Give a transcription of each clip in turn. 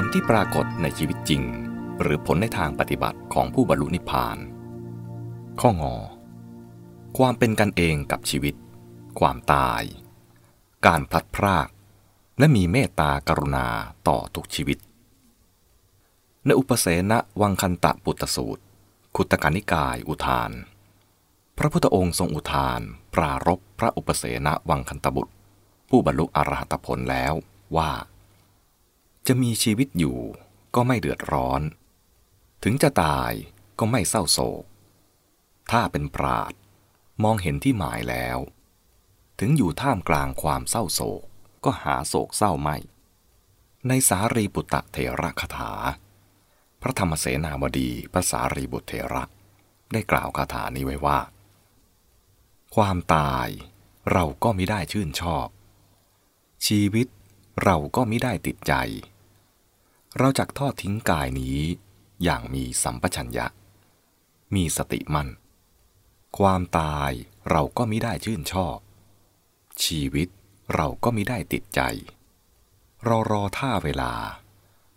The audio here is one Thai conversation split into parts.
ผลที่ปรากฏในชีวิตจริง หรือผลในทางปฏิบัติของผู้บรรลุนิพพาน ข้องอ ความเป็นกันเองกับชีวิต ความตาย การพลัดพราก และมีเมตตากรุณาต่อทุกชีวิต ในอุปเสนวังคันตะปุตตสูตร คุตกานิกายอุทาน พระพุทธองค์ทรงอุทาน ปรารบพระอุปเสนวังคันตบุตร ผู้บรรลุอรหัตผลแล้วว่า จะมีชีวิตอยู่ก็ไม่เดือดร้อน ถึงจะตายก็ไม่เศร้าโศก ถ้าเป็นปราดมองเห็นที่หมายแล้ว ถึงอยู่ท่ามกลางความเศร้าโศกก็หาโศกเศร้าไม่ ในสารีบุตรเถระคาถา พระธรรมเสนาบดีพระสารีบุตรเถระได้กล่าวคาถานี้ไว้ว่า ความตายเราก็ไม่ได้ชื่นชอบ ชีวิตเราก็ไม่ได้ติดใจ เราจักทอดทิ้งกายนี้อย่างมีสัมปชัญญะ มีสติมั่น ความตายเราก็ไม่ได้ชื่นชอบ ชีวิตเราก็ไม่ได้ติดใจ เรารอท่าเวลา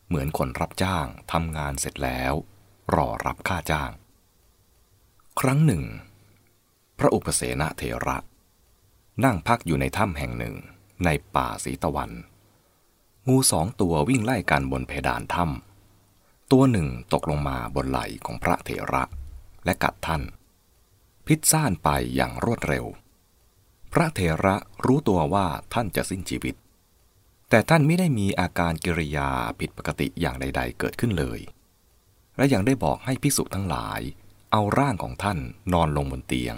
เหมือนคนรับจ้างทำงานเสร็จแล้ว รอรับค่าจ้าง ครั้งหนึ่ง พระอุปเสนเถระ นั่งพักอยู่ในถ้ำแห่งหนึ่งในป่าสีตะวัน งูสองตัววิ่งไล่กันบนเพดานถ้ำตัวหนึ่งตกลงมาบนไหล่ของพระเถระและกัดท่าน พิษซ่านไปอย่างรวดเร็ว พระเถระรู้ตัวว่าท่านจะสิ้นชีวิต แต่ท่านไม่ได้มีอาการกิริยาผิดปกติอย่างใด ๆ เกิดขึ้นเลย และยังได้บอกให้ภิกษุทั้งหลาย เอาร่างของท่านนอนลงบนเตียง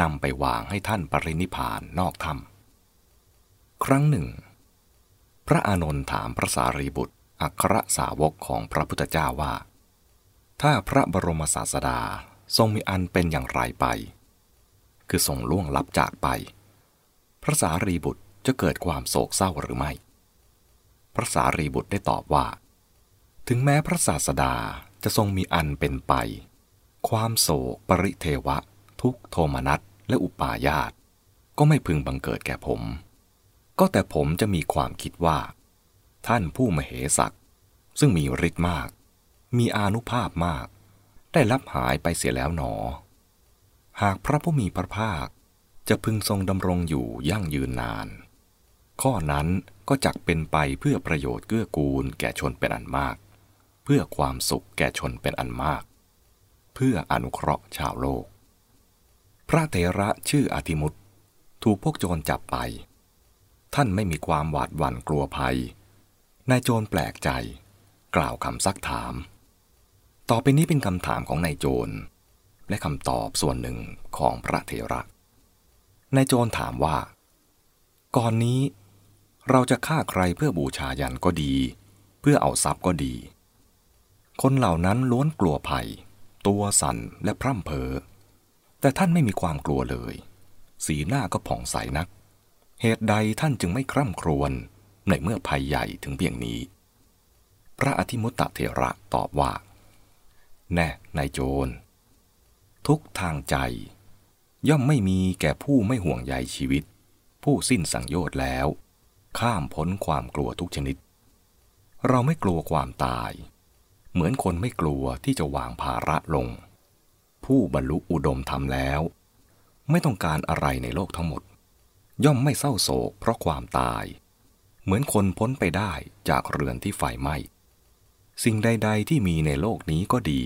นำไปวางให้ท่านปรินิพานนอกถ้ำครั้งหนึ่ง พระอานนท์ถามพระสารีบุตร อัครสาวกของพระพุทธเจ้าว่า ถ้าพระบรมศาสดาทรงมีอันเป็นอย่างไรไป คือทรงล่วงลับจากไป พระสารีบุตรจะเกิดความโศกเศร้าหรือไม่ พระสารีบุตรได้ตอบว่า ถึงแม้พระศาสดาจะทรงมีอันเป็นไป ความโศกปริเทวะ ทุกโทมนัสและอุปาญาตก็ไม่พึงบังเกิดแก่ผม ก็แต่ผมจะมีความคิดว่า ท่านผู้มเหสักซึ่งมีฤทธิ์มาก มีอานุภาพมาก ได้ลับหายไปเสียแล้วหนอ หากพระผู้มีพระภาคจะพึงทรงดำรงอยู่ยั่งยืนนาน ข้อนั้นก็จักเป็นไปเพื่อประโยชน์เกื้อกูลแก่ชนเป็นอันมาก เพื่อความสุขแก่ชนเป็นอันมาก เพื่ออนุเคราะห์ชาวโลก พระเถระชื่ออธิมุตถูกพวกโจรจับไป ท่านไม่มีความหวาดหวั่นกลัวภัย นายโจรแปลกใจ กล่าวคำซักถาม ต่อไปนี้เป็นคำถามของนายโจร และคำตอบส่วนหนึ่งของพระเถระนายโจรถามว่า ก่อนนี้เราจะฆ่าใครเพื่อบูชายันก็ดี เพื่อเอาทรัพย์ก็ดี คนเหล่านั้นล้วนกลัวภัย ตัวสั่นและพร่ำเพอแต่ท่านไม่มีความกลัวเลย สีหน้าก็ผ่องใสนัก เหตุใดท่านจึงไม่คร่ำครวญในเมื่อภัยใหญ่ถึงเพียงนี้ พระอธิมุตตเถระตอบว่า แน่นายโจร ทุกทางใจ ย่อมไม่มีแก่ผู้ไม่ห่วงใยชีวิต ผู้สิ้นสังโยชน์แล้ว ข้ามพ้นความกลัวทุกชนิด เราไม่กลัวความตาย เหมือนคนไม่กลัวที่จะวางภาระลง ผู้บรรลุอุดมธรรมแล้ว ไม่ต้องการอะไรในโลกทั้งหมด ย่อมไม่เศร้าโศกเพราะความตาย เหมือนคนพ้นไปได้จากเรือนที่ไฟไหม้ สิ่งใด ๆ ที่มีในโลกนี้ก็ดี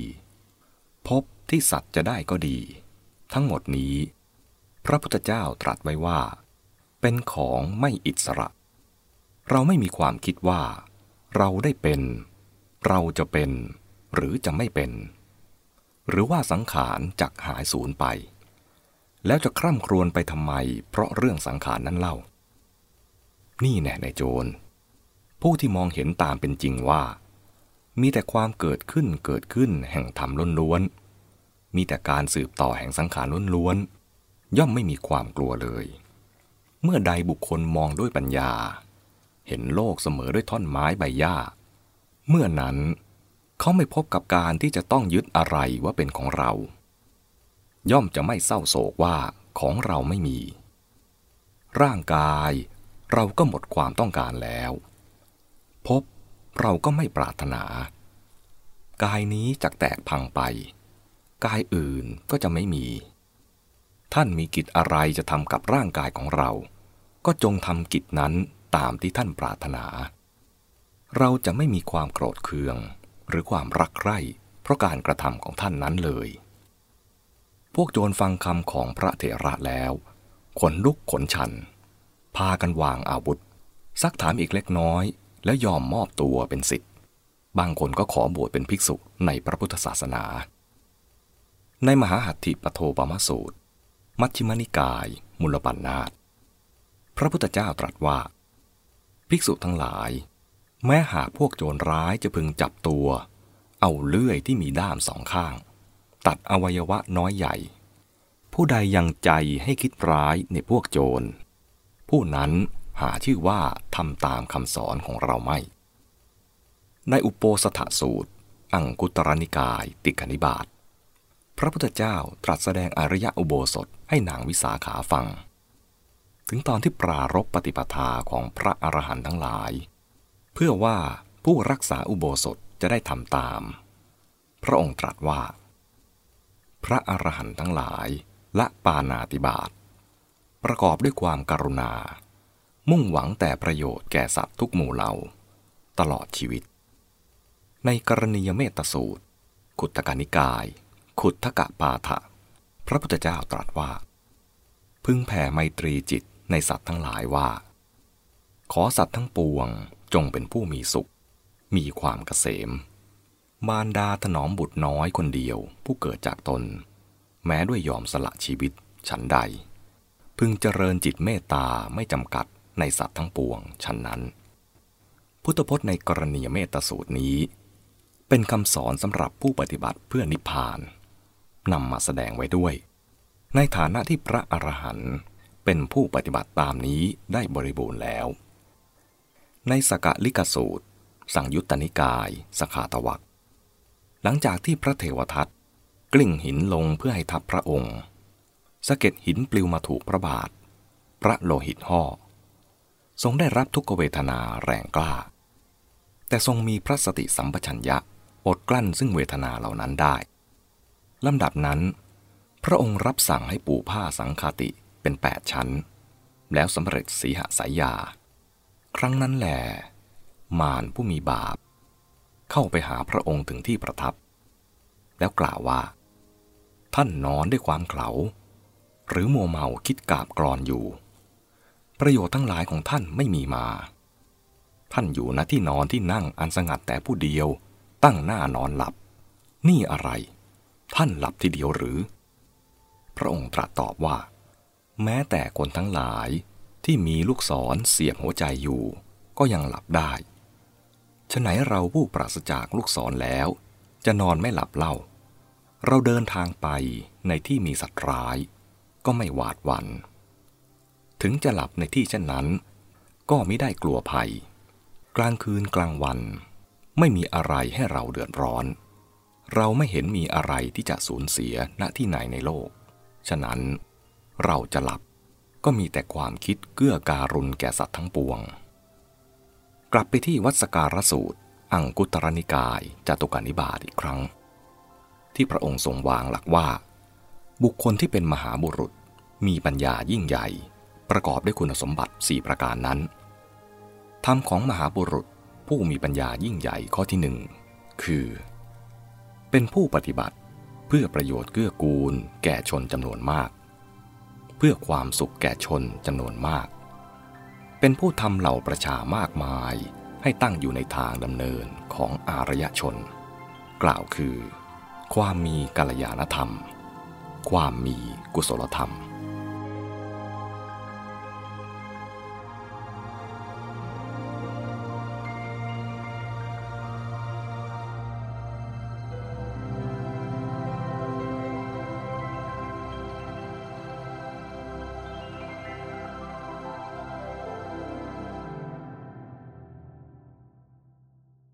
พบที่สัตว์จะได้ก็ดี ทั้งหมดนี้ พระพุทธเจ้าตรัสไว้ว่า เป็นของไม่อิสระ เราไม่มีความคิดว่า เราได้เป็น เราจะเป็น หรือจะไม่เป็น หรือว่าสังขารจักหายสูญไป แล้วจะคร่ำครวญไปทำไม เพราะเรื่องสังขารนั้นเล่า นี่แน่ในโจร ผู้ที่มองเห็นตามเป็นจริงว่า มีแต่ความเกิดขึ้นเกิดขึ้นแห่งธรรมล้วนๆมีแต่การสืบต่อแห่งสังขารล้วนๆย่อมไม่มีความกลัวเลย เมื่อใดบุคคลมองด้วยปัญญา เห็นโลกเสมอด้วยท่อนไม้ใบหญ้า เมื่อนั้นเขาไม่พบกับการที่จะต้องยึดอะไรว่าเป็นของเรา ย่อมจะไม่เศร้าโศกว่าของเราไม่มี ร่างกายเราก็หมดความต้องการแล้ว พบเราก็ไม่ปรารถนา กายนี้จะแตกพังไป กายอื่นก็จะไม่มี ท่านมีกิจอะไรจะทำกับร่างกายของเรา ก็จงทำกิจนั้นตามที่ท่านปรารถนา เราจะไม่มีความโกรธเคือง หรือความรักใคร่เพราะการกระทำของท่านนั้นเลย พวกโจรฟังคำของพระเถระแล้วขนลุกขนชัน พากันวางอาวุธ ซักถามอีกเล็กน้อย แล้วยอมมอบตัวเป็นสิทธิ์บางคนก็ขอบวชเป็นภิกษุในพระพุทธศาสนา ในมหาหัตถิปโทปมสูตร มัชฌิมนิกาย มุลปันนาตพระพุทธเจ้าตรัสว่า ภิกษุทั้งหลาย แม้หากพวกโจรร้ายจะพึงจับตัว เอาเลื่อยที่มีด้ามสองข้าง ตัดอวัยวะน้อยใหญ่ ผู้ใดยังใจให้คิดร้ายในพวกโจร ผู้นั้นหาชื่อว่าทำตามคำสอนของเราไม่ ในอุปโปสถสูตร อังกุตรนิกายติกนิบาตพระพุทธเจ้าตรัสแสดงอริยอุโบสถให้นางวิสาขาฟัง ถึงตอนที่ปรารบปฏิปทาของพระอรหันต์ทั้งหลาย เพื่อว่าผู้รักษาอุโบสถจะได้ทำตาม พระองค์ตรัสว่า พระอรหันต์ทั้งหลายละปานาติบาตประกอบด้วยความการุณา มุ่งหวังแต่ประโยชน์แก่สัตว์ทุกหมู่เหล่า ตลอดชีวิต ในกรณียเมตสูตร ขุตกานิกาย ขุทกะปาฐะพระพุทธเจ้าตรัสว่า พึงแผ่ไมตรีจิตในสัตว์ทั้งหลายว่า ขอสัตว์ทั้งปวงจงเป็นผู้มีสุข มีความเกษม มารดาถนอมบุตรน้อยคนเดียว ผู้เกิดจากตน แม้ด้วยยอมสละชีวิตฉันใด พึงเจริญจิตเมตตาไม่จำกัดในสัตว์ทั้งปวงฉันนั้น พุทธพจน์ในกรณียเมตสูตรนี้ เป็นคำสอนสำหรับผู้ปฏิบัติเพื่อนิพพานนำมาแสดงไว้ด้วย ในฐานะที่พระอรหันต์เป็นผู้ปฏิบัติตามนี้ได้บริบูรณ์แล้ว ในสกะลิกสูตร สังยุตตนิกาย สขาตวัก หลังจากที่พระเทวทัตกลิ้งหินลงเพื่อให้ทับพระองค์สะเก็ดหินปลิวมาถูกพระบาท พระโลหิตห่อทรงได้รับทุกเวทนาแรงกล้า แต่ทรงมีพระสติสัมปชัญญะอดกลั้นซึ่งเวทนาเหล่านั้นได้ลำดับนั้น พระองค์รับสั่งให้ปูผ้าสังคาติเป็นแปดชั้น แล้วสำเร็จสีหสายยา ครั้งนั้นแหลมารผู้มีบาป เข้าไปหาพระองค์ถึงที่ประทับ แล้วกล่าวว่า ท่านนอนด้วยความเขลาหรือมัวเมาคิดกาบกรอนอยู่ ประโยชน์ทั้งหลายของท่านไม่มีมา ท่านอยู่ณที่นอนที่นั่งอันสงัดแต่ผู้เดียว ตั้งหน้านอนหลับ นี่อะไร ท่านหลับทีเดียวหรือ พระองค์ตรัสตอบว่า แม้แต่คนทั้งหลายที่มีลูกศรเสียบหัวใจอยู่ ก็ยังหลับได้ ฉไหนเราผู้ปราศจากลูกศรแล้ว จะนอนไม่หลับเล่า เราเดินทางไปในที่มีสัตว์ร้าย ก็ไม่หวาดหวัน่นถึงจะหลับในที่เช่นนั้น ก็ไม่ได้กลัวภัย กลางคืนกลางวัน ไม่มีอะไรให้เราเดือดร้อน เราไม่เห็นมีอะไรที่จะสูญเสียณที่ไหนในโลก ฉะนั้นเราจะหลับก็มีแต่ความคิดเกื้อการุณแก่สัตว์ทั้งปวง กลับไปที่วัสการสูตร อังกุตรนิกายจตุการนิบาตอีกครั้ง ที่พระองค์ทรงวางหลักว่า บุคคลที่เป็นมหาบุรุษมีปัญญายิ่งใหญ่ ประกอบด้วยคุณสมบัติสี่ประการนั้นธรรมของมหาบุรุษผู้มีปัญญายิ่งใหญ่ข้อที่หนึ่งคือ เป็นผู้ปฏิบัติเพื่อประโยชน์เกื้อกูล แก่ชนจำนวนมาก เพื่อความสุขแก่ชนจำนวนมาก เป็นผู้ทำเหล่าประชามากมาย ให้ตั้งอยู่ในทางดำเนินของอารยชน กล่าวคือ ความมีกัลยาณธรรม ความมีกุศลธรรม